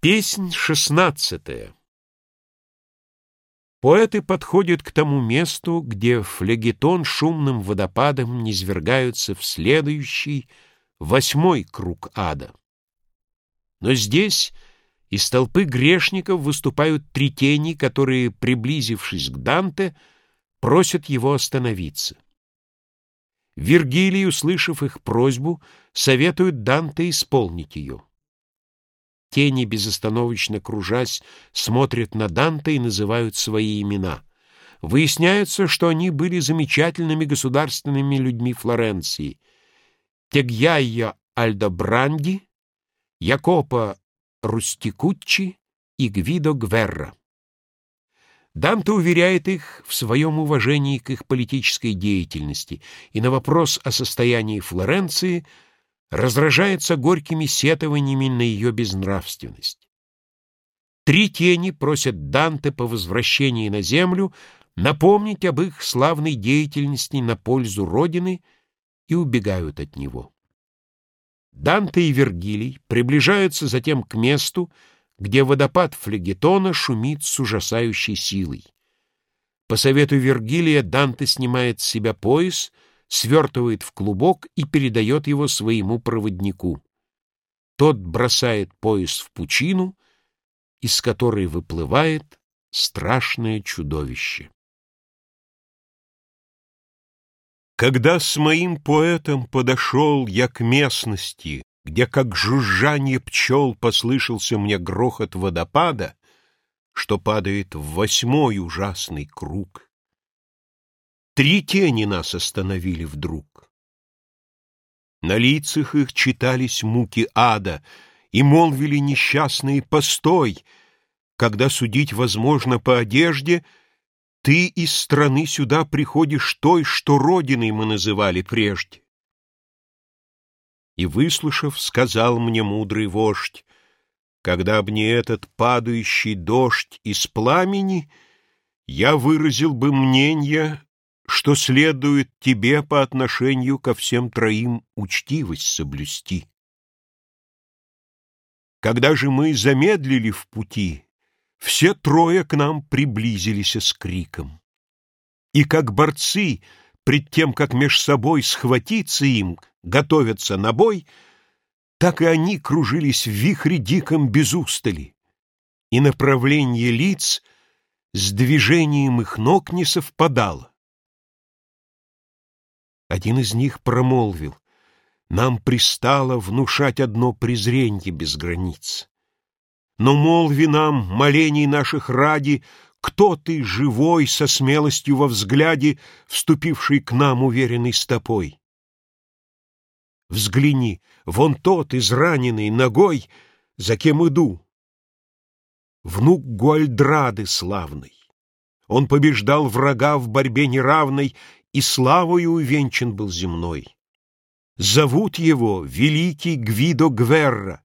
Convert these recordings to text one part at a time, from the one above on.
Песнь шестнадцатая Поэты подходят к тому месту, где флегетон шумным водопадом низвергаются в следующий, восьмой круг ада. Но здесь из толпы грешников выступают три тени, которые, приблизившись к Данте, просят его остановиться. Вергилий, услышав их просьбу, советует Данте исполнить ее. Тени, безостановочно кружась, смотрят на Данте и называют свои имена. Выясняется, что они были замечательными государственными людьми Флоренции. Тегьяйо Альдобранди, Якопо Рустикуччи и Гвидо Гверра. Данте уверяет их в своем уважении к их политической деятельности и на вопрос о состоянии Флоренции – разражается горькими сетованиями на ее безнравственность. Три тени просят Данте по возвращении на землю напомнить об их славной деятельности на пользу Родины и убегают от него. Данте и Вергилий приближаются затем к месту, где водопад флегетона шумит с ужасающей силой. По совету Вергилия Данте снимает с себя пояс — свертывает в клубок и передает его своему проводнику. Тот бросает пояс в пучину, из которой выплывает страшное чудовище. Когда с моим поэтом подошел я к местности, где, как жужжание пчел, послышался мне грохот водопада, что падает в восьмой ужасный круг, Три тени нас остановили вдруг. На лицах их читались муки ада, И молвили несчастные «постой», Когда судить возможно по одежде, Ты из страны сюда приходишь той, Что родиной мы называли прежде. И, выслушав, сказал мне мудрый вождь, Когда б не этот падающий дождь из пламени, Я выразил бы мнение, что следует тебе по отношению ко всем троим учтивость соблюсти. Когда же мы замедлили в пути, все трое к нам приблизились с криком. И как борцы, пред тем, как меж собой схватиться им, готовятся на бой, так и они кружились в вихре диком без устали, и направление лиц с движением их ног не совпадало. Один из них промолвил, «Нам пристало внушать одно презренье без границ. Но молви нам, молений наших ради, кто ты, живой, со смелостью во взгляде, вступивший к нам уверенной стопой? Взгляни, вон тот, израненный ногой, за кем иду. Внук Гуальдрады славный. Он побеждал врага в борьбе неравной и славою увенчан был земной. Зовут его великий Гвидо Гверра,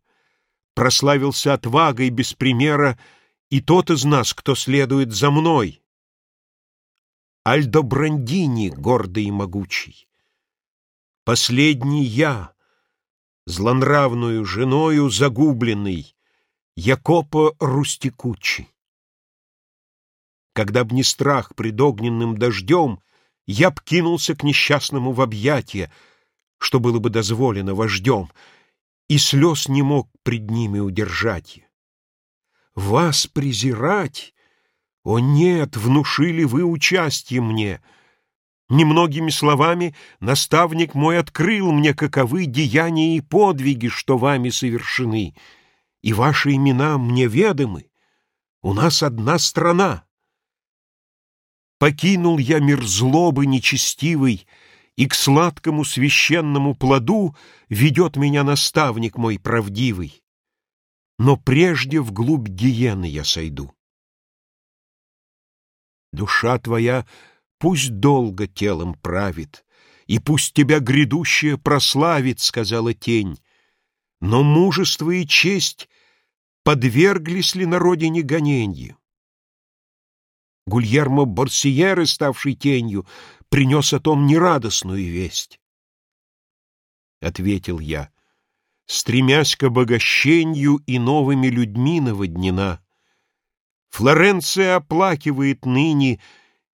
прославился отвагой без примера и тот из нас, кто следует за мной. Альдо Брандини, гордый и могучий, последний я, злонравную женою загубленный, Якопо Рустикучи. Когда б не страх пред огненным дождем — я б кинулся к несчастному в объятия, что было бы дозволено вождем, и слез не мог пред ними удержать. Вас презирать? О нет, внушили вы участие мне. Немногими словами наставник мой открыл мне, каковы деяния и подвиги, что вами совершены, и ваши имена мне ведомы. У нас одна страна. Покинул я мир злобы нечестивый, И к сладкому священному плоду Ведет меня наставник мой правдивый. Но прежде вглубь гиены я сойду. Душа твоя пусть долго телом правит, И пусть тебя грядущее прославит, — сказала тень, Но мужество и честь подверглись ли на родине гоненью? Гульермо Борсиеры, ставший тенью, принес о том нерадостную весть. Ответил я, стремясь к обогащению и новыми людьми наводнена. Флоренция оплакивает ныне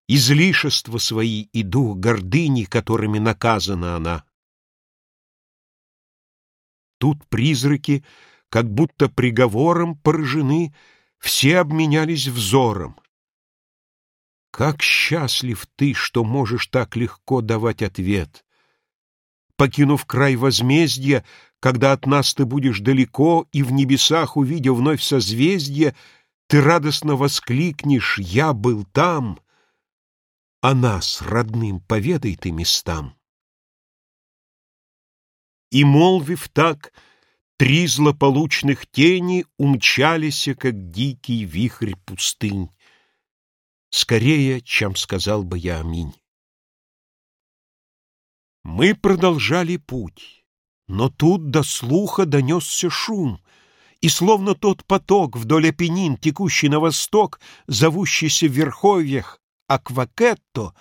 излишества свои и дух гордыни, которыми наказана она. Тут призраки, как будто приговором поражены, все обменялись взором. Как счастлив ты, что можешь так легко давать ответ! Покинув край возмездия, когда от нас ты будешь далеко, и в небесах, увидя вновь созвездие, ты радостно воскликнешь «Я был там!» А нас, родным, поведай ты местам. И, молвив так, три злополучных тени умчались, как дикий вихрь пустынь. Скорее, чем сказал бы я аминь. Мы продолжали путь, но тут до слуха донесся шум, и словно тот поток вдоль Апеннин, текущий на восток, зовущийся в верховьях Аквакетто,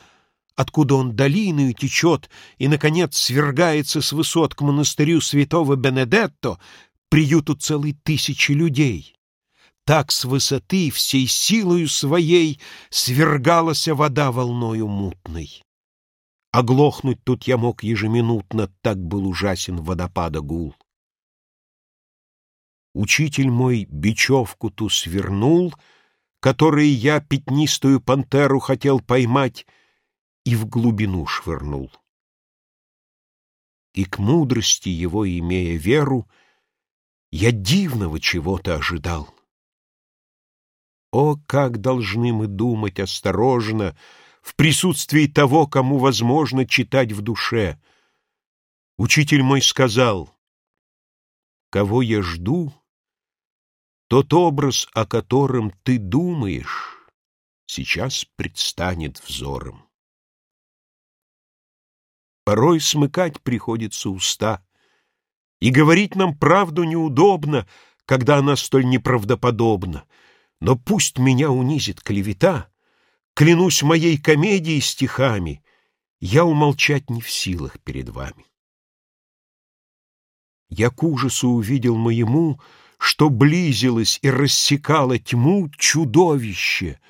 откуда он долиною течет и, наконец, свергается с высот к монастырю святого Бенедетто, приюту целой тысячи людей. Так с высоты всей силою своей свергалась вода волною мутной. Оглохнуть тут я мог ежеминутно, так был ужасен водопада гул. Учитель мой бечевку ту свернул, которой я пятнистую пантеру хотел поймать, и в глубину швырнул. И к мудрости его, имея веру, я дивного чего-то ожидал. О, как должны мы думать осторожно в присутствии того, кому возможно читать в душе. Учитель мой сказал, «Кого я жду, тот образ, о котором ты думаешь, сейчас предстанет взором». Порой смыкать приходится уста, и говорить нам правду неудобно, когда она столь неправдоподобна. Но пусть меня унизит клевета, клянусь моей комедией стихами, я умолчать не в силах перед вами. Я к ужасу увидел моему, что близилось и рассекало тьму чудовище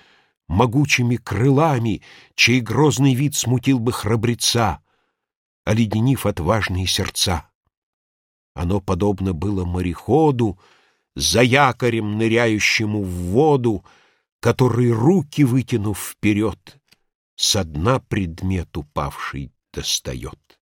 могучими крылами, чей грозный вид смутил бы храбреца, оледенив отважные сердца. Оно подобно было мореходу, за якорем, ныряющему в воду, который, руки вытянув вперед, со дна предмет упавший достает.